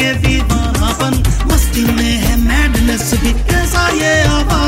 ये भी दीवानापन मस्ती में है मैडनेस भी कैसा ये आवाज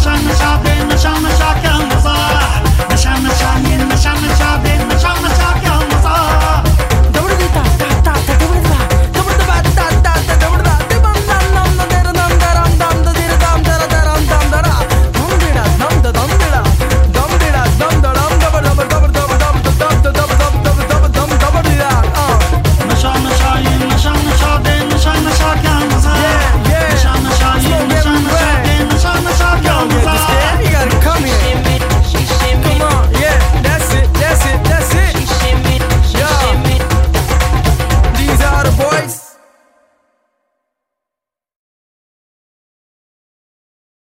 nişan nişan nişan nişan